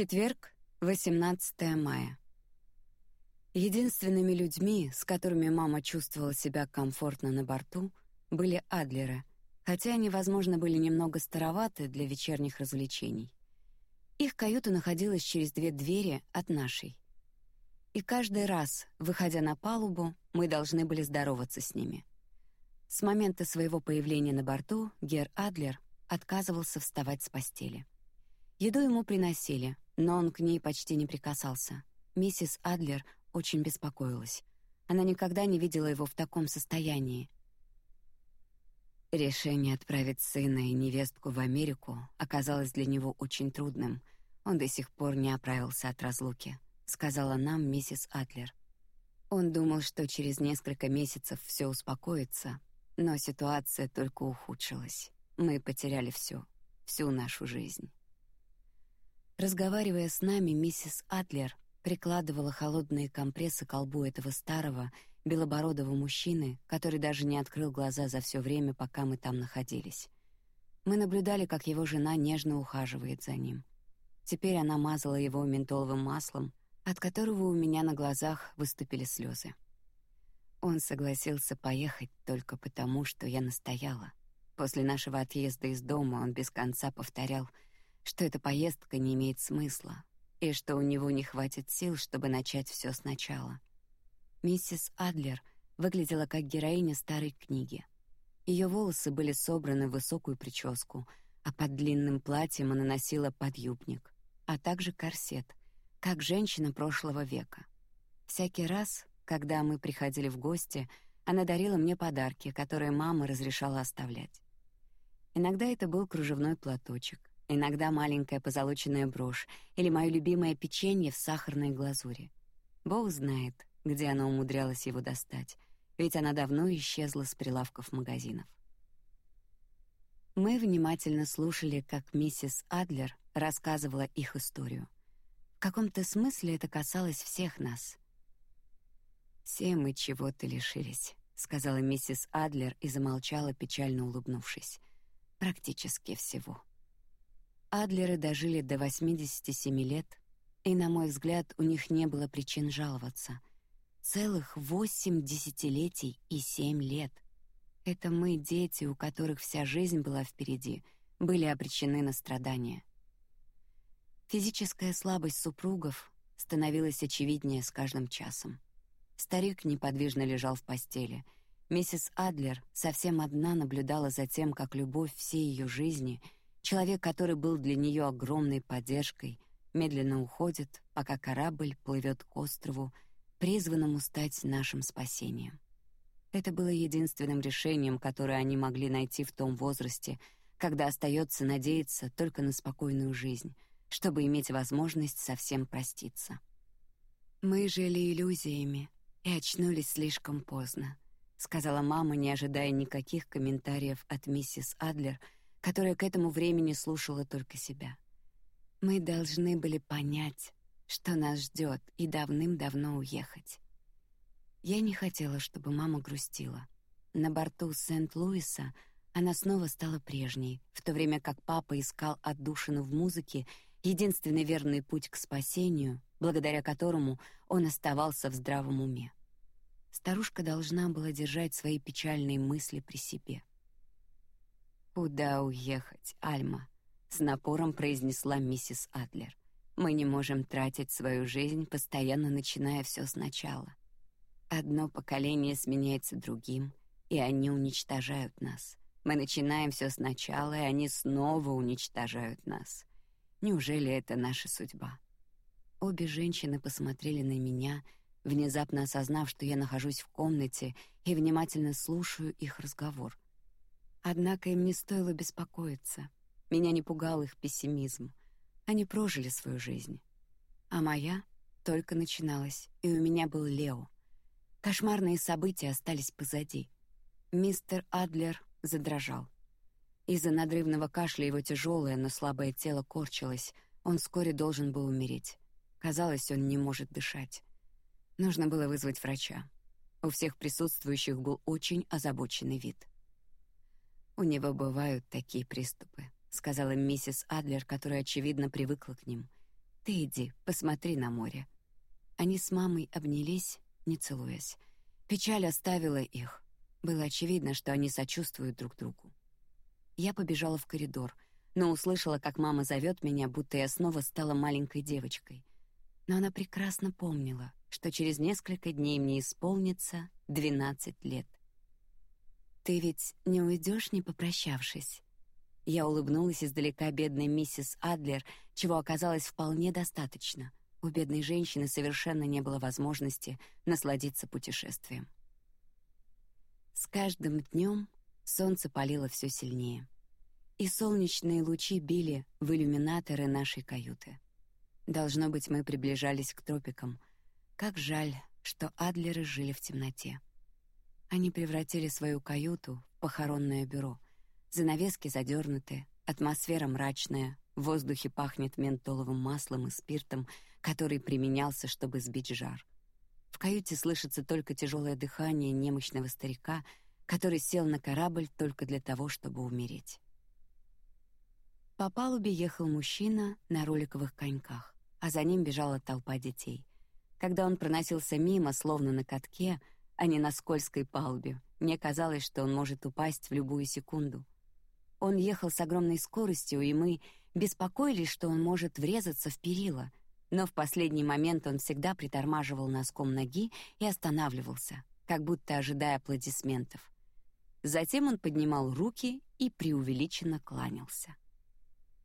Четверг, 18 мая. Единственными людьми, с которыми мама чувствовала себя комфортно на борту, были Адлеры, хотя они, возможно, были немного староваты для вечерних развлечений. Их каюта находилась через две двери от нашей. И каждый раз, выходя на палубу, мы должны были здороваться с ними. С момента своего появления на борту Гер Адлер отказывался вставать с постели. Еду ему приносили, но он к ней почти не прикасался. Миссис Адлер очень беспокоилась. Она никогда не видела его в таком состоянии. Решение отправить сына и невестку в Америку оказалось для него очень трудным. Он до сих пор не оправился от разлуки, сказала нам миссис Атлер. Он думал, что через несколько месяцев все успокоится, но ситуация только ухудшилась. Мы потеряли все, всю нашу жизнь. Разговаривая с нами, миссис Атлер прикладывала холодные компрессы к колбу этого старого белобородого мужчины, который даже не открыл глаза за все время, пока мы там находились. Мы наблюдали, как его жена нежно ухаживает за ним. Теперь она мазала его ментоловым маслом, от которого у меня на глазах выступили слезы. Он согласился поехать только потому, что я настояла. После нашего отъезда из дома он без конца повторял, что эта поездка не имеет смысла, и что у него не хватит сил, чтобы начать все сначала. Миссис Адлер выглядела как героиня старой книги. Ее волосы были собраны в высокую прическу, а под длинным платьем она носила подъюбник, а также корсет, как женщина прошлого века. Всякий раз, когда мы приходили в гости, она дарила мне подарки, которые мама разрешала оставлять. Иногда это был кружевной платочек, иногда маленькая позолоченная брошь или мое любимое печенье в сахарной глазури. Бог знает, где она умудрялась его достать, ведь она давно исчезла с прилавков магазинов. Мы внимательно слушали, как миссис Адлер рассказывала их историю. В каком-то смысле это касалось всех нас. Все мы чего-то лишились, сказала миссис Адлер и замолчала, печально улыбнувшись. Практически всего. Адлеры дожили до 87 лет, и, на мой взгляд, у них не было причин жаловаться. Целых восемь десятилетий и семь лет. Это мы, дети, у которых вся жизнь была впереди, были обречены на страдания. Физическая слабость супругов становилась очевиднее с каждым часом. Старик неподвижно лежал в постели. Миссис Адлер совсем одна наблюдала за тем, как любовь всей ее жизни — Человек, который был для нее огромной поддержкой, медленно уходит, пока корабль плывет к острову, призванному стать нашим спасением. Это было единственным решением, которое они могли найти в том возрасте, когда остается надеяться только на спокойную жизнь, чтобы иметь возможность совсем проститься. Мы жили иллюзиями и очнулись слишком поздно, сказала мама, не ожидая никаких комментариев от миссис Адлер которая к этому времени слушала только себя. Мы должны были понять, что нас ждет, и давным-давно уехать. Я не хотела, чтобы мама грустила. На борту Сент-Луиса она снова стала прежней, в то время как папа искал отдушину в музыке, единственный верный путь к спасению, благодаря которому он оставался в здравом уме. Старушка должна была держать свои печальные мысли при себе. Куда уехать, Альма? С напором произнесла миссис Адлер. Мы не можем тратить свою жизнь, постоянно начиная все сначала. Одно поколение сменяется другим, и они уничтожают нас. Мы начинаем все сначала, и они снова уничтожают нас. Неужели это наша судьба? Обе женщины посмотрели на меня, внезапно осознав, что я нахожусь в комнате и внимательно слушаю их разговор. Однако им не стоило беспокоиться. Меня не пугал их пессимизм. Они прожили свою жизнь. А моя только начиналась, и у меня был Лео. Кошмарные события остались позади. Мистер Адлер задрожал. Из-за надрывного кашля его тяжелое, но слабое тело корчилось. Он вскоре должен был умереть. Казалось, он не может дышать. Нужно было вызвать врача. У всех присутствующих был очень озабоченный вид. У него бывают такие приступы, сказала миссис Адлер, которая очевидно привыкла к ним. Ты иди, посмотри на море». Они с мамой обнялись, не целуясь. Печаль оставила их. Было очевидно, что они сочувствуют друг другу. Я побежала в коридор, но услышала, как мама зовет меня, будто я снова стала маленькой девочкой. Но она прекрасно помнила, что через несколько дней мне исполнится двенадцать лет. Ты ведь не уйдешь, не попрощавшись. Я улыбнулась издалека бедной миссис Адлер, чего оказалось вполне достаточно. У бедной женщины совершенно не было возможности насладиться путешествием. С каждым днем солнце палило все сильнее, и солнечные лучи били в иллюминаторы нашей каюты. Должно быть, мы приближались к тропикам. Как жаль, что Адлеры жили в темноте. Они превратили свою каюту в похоронное бюро. Занавески задернуты, атмосфера мрачная, в воздухе пахнет ментоловым маслом и спиртом, который применялся, чтобы сбить жар. В каюте слышится только тяжелое дыхание немощного старика, который сел на корабль только для того, чтобы умереть. По палубе ехал мужчина на роликовых коньках, а за ним бежала толпа детей. Когда он проносился мимо, словно на катке, а не на скользкой палубе, мне казалось, что он может упасть в любую секунду. Он ехал с огромной скоростью, и мы беспокоились, что он может врезаться в перила, но в последний момент он всегда притормаживал носком ноги и останавливался, как будто ожидая аплодисментов. Затем он поднимал руки и преувеличенно кланялся.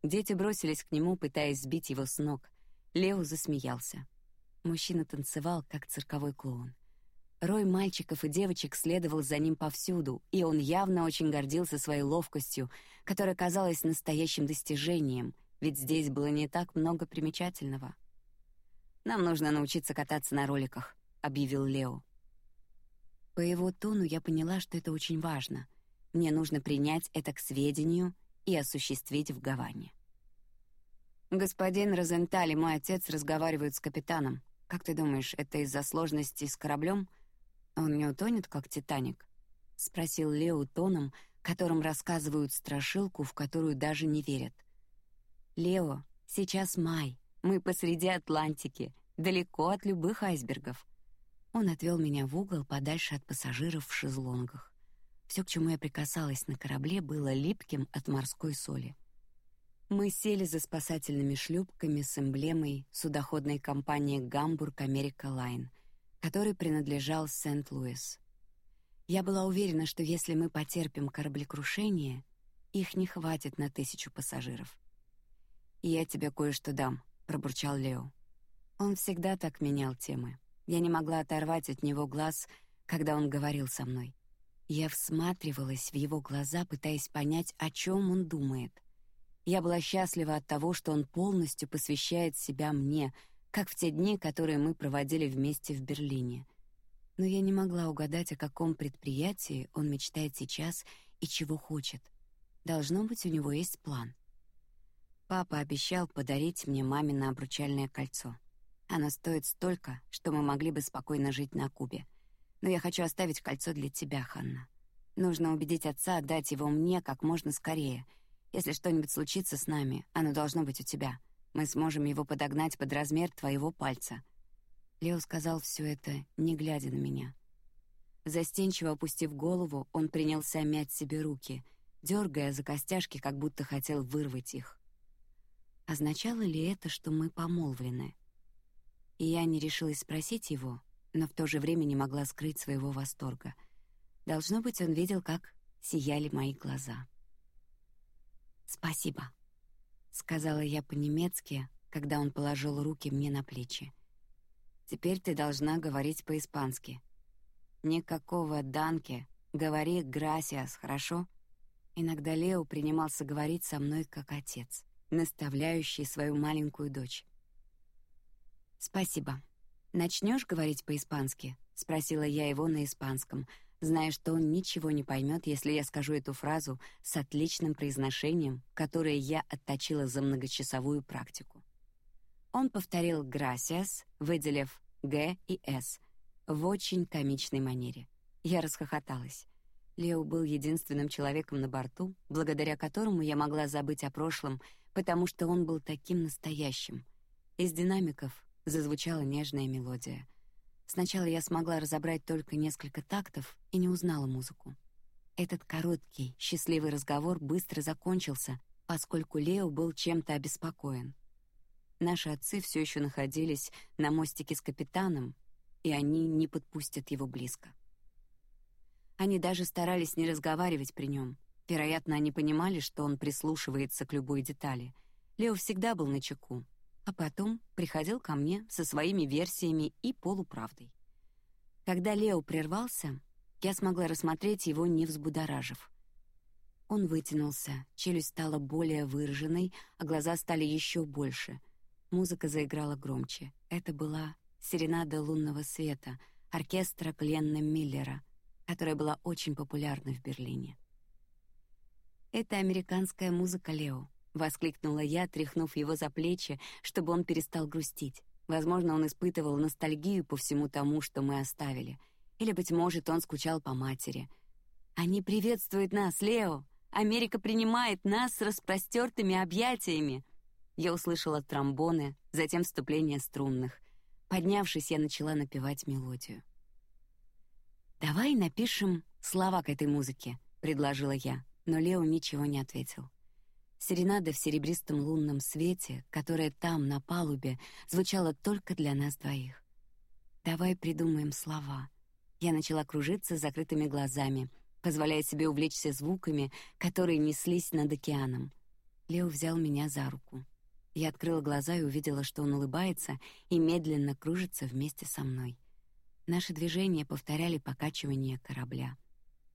Дети бросились к нему, пытаясь сбить его с ног. Лео засмеялся. Мужчина танцевал, как цирковой клоун. Рой мальчиков и девочек следовал за ним повсюду, и он явно очень гордился своей ловкостью, которая казалась настоящим достижением, ведь здесь было не так много примечательного. Нам нужно научиться кататься на роликах, объявил Лео. По его тону я поняла, что это очень важно. Мне нужно принять это к сведению и осуществить в Гаване. Господин Розенталь и мой отец разговаривают с капитаном. Как ты думаешь, это из-за сложностей с кораблем? Он не утонет, как Титаник? спросил Лео тоном, которым рассказывают страшилку, в которую даже не верят. Лео, сейчас май, мы посреди Атлантики, далеко от любых айсбергов. Он отвел меня в угол подальше от пассажиров в шезлонгах. Все, к чему я прикасалась на корабле, было липким от морской соли. Мы сели за спасательными шлюпками с эмблемой судоходной компании Гамбург Америка Лайн, которой принадлежал Сент-Луис. Я была уверена, что если мы потерпим кораблекрушение, их не хватит на тысячу пассажиров. «Я тебе кое-что дам», пробурчал Лео. Он всегда так менял темы. Я не могла оторвать от него глаз, когда он говорил со мной. Я всматривалась в его глаза, пытаясь понять, о чем он думает. Я была счастлива от того, что он полностью посвящает себя мне, как в те дни, которые мы проводили вместе в Берлине. Но я не могла угадать, о каком предприятии он мечтает сейчас и чего хочет. Должно быть, у него есть план. Папа обещал подарить мне мамино обручальное кольцо. Оно стоит столько, что мы могли бы спокойно жить на Кубе. Но я хочу оставить кольцо для тебя, Ханна. Нужно убедить отца отдать его мне как можно скорее. Если что-нибудь случится с нами, оно должно быть у тебя. Мы сможем его подогнать под размер твоего пальца. Лео сказал все это, не глядя на меня. Застенчиво опустив голову, он принялся мять себе руки, дергая за костяшки, как будто хотел вырвать их. Означало ли это, что мы помолвлены? И я не решилась спросить его, но в то же время не могла скрыть своего восторга. Должно быть, он видел, как сияли мои глаза. Спасибо, сказала я по-немецки, когда он положил руки мне на плечи. Теперь ты должна говорить по-испански. Никакого данки, говори грасиас, хорошо? Иногда Лео принимался говорить со мной как отец наставляющий свою маленькую дочь. Спасибо. Начнешь говорить по-испански? – спросила я его на испанском, зная, что он ничего не поймет, если я скажу эту фразу с отличным произношением, которое я отточила за многочасовую практику. Он повторил «gracias», выделив «г» и «с» в очень комичной манере. Я расхохоталась. Лео был единственным человеком на борту, благодаря которому я могла забыть о прошлом потому что он был таким настоящим. Из динамиков зазвучала нежная мелодия. Сначала я смогла разобрать только несколько тактов и не узнала музыку. Этот короткий, счастливый разговор быстро закончился, поскольку Лео был чем-то обеспокоен. Наши отцы все еще находились на мостике с капитаном, и они не подпустят его близко. Они даже старались не разговаривать при нем. Вероятно, они понимали, что он прислушивается к любой детали. Лео всегда был на чеку, а потом приходил ко мне со своими версиями и полуправдой. Когда Лео прервался, я смогла рассмотреть его, не взбудоражив. Он вытянулся, челюсть стала более выраженной, а глаза стали еще больше. Музыка заиграла громче. Это была серенада лунного света оркестра Гленна Миллера, которая была очень популярна в Берлине. Это американская музыка, Лео, воскликнула я, тряхнув его за плечи, чтобы он перестал грустить. Возможно, он испытывал ностальгию по всему тому, что мы оставили, или быть может, он скучал по матери. Они приветствуют нас, Лео. Америка принимает нас с распростертыми объятиями. Я услышала тромбоны, затем вступление струнных. Поднявшись, я начала напевать мелодию. Давай напишем слова к этой музыке, предложила я, но Лео ничего не ответил. Серенада в серебристом лунном свете, которая там на палубе звучала только для нас двоих. Давай придумаем слова. Я начала кружиться с закрытыми глазами, позволяя себе увлечься звуками, которые неслись над океаном. Лео взял меня за руку. Я открыла глаза и увидела, что он улыбается и медленно кружится вместе со мной. Наши движения повторяли покачивание корабля.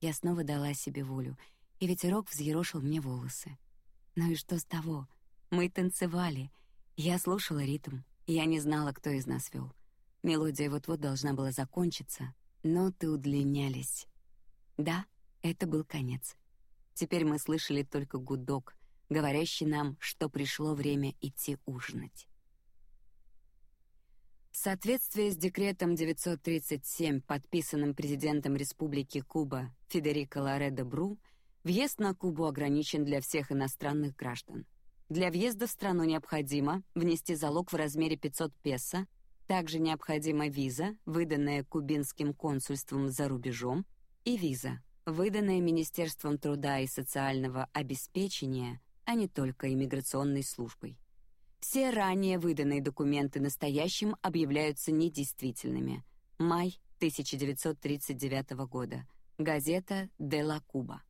Я снова дала себе волю, и ветерок взъерошил мне волосы. Ну и что с того? Мы танцевали. Я слушала ритм. Я не знала, кто из нас вел. Мелодия вот-вот должна была закончиться, но ты удлинялись. Да, это был конец. Теперь мы слышали только гудок, говорящий нам, что пришло время идти ужинать. В соответствии с декретом 937, подписанным президентом Республики Куба Федерико Лоредо Бру, въезд на Кубу ограничен для всех иностранных граждан. Для въезда в страну необходимо внести залог в размере 500 песо, также необходима виза, выданная кубинским консульством за рубежом, и виза, выданная Министерством труда и социального обеспечения, а не только иммиграционной службой. Все ранее выданные документы настоящим объявляются недействительными. Май 1939 года. Газета «Де ла Куба».